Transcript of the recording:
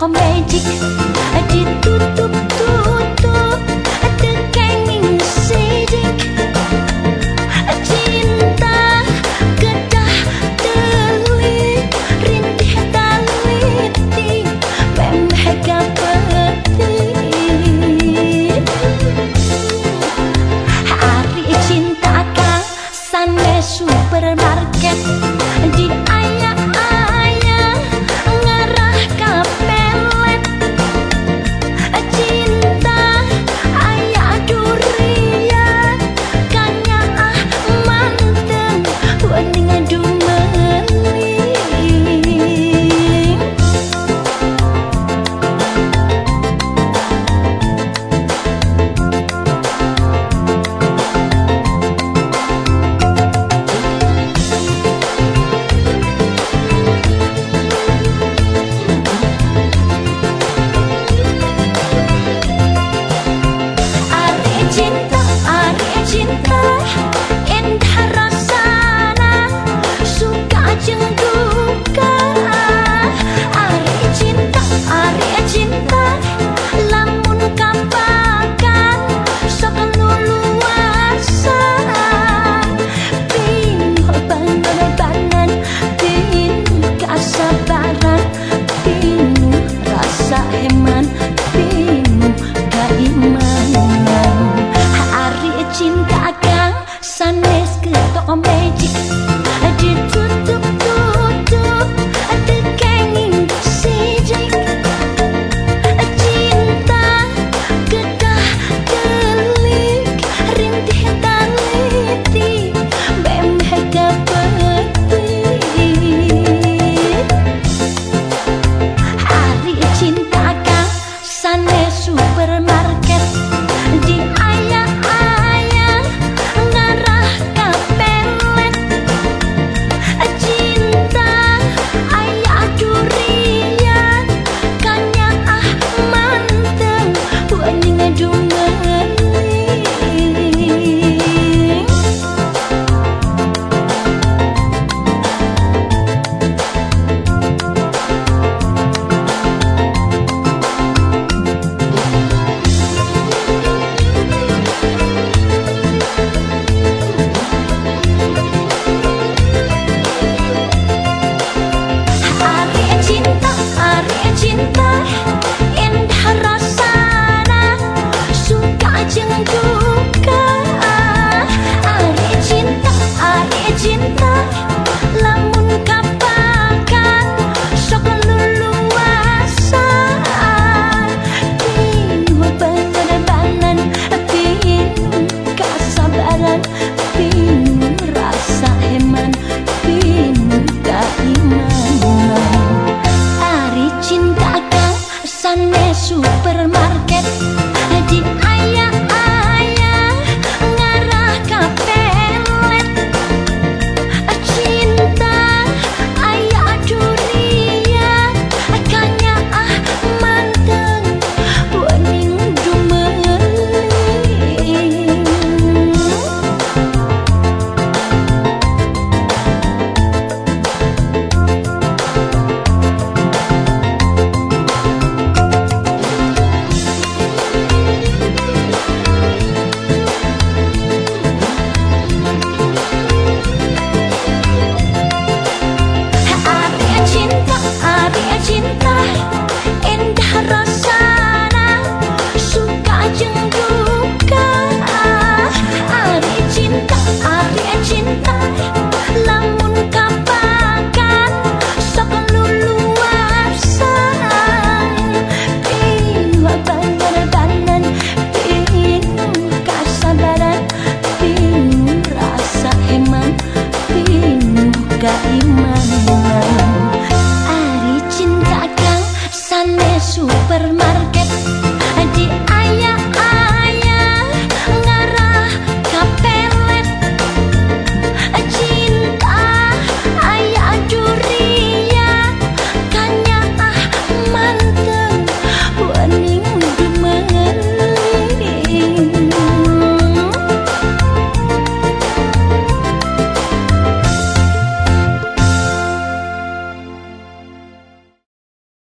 comente é de tudo. sun is good, got magic. I did supermercado.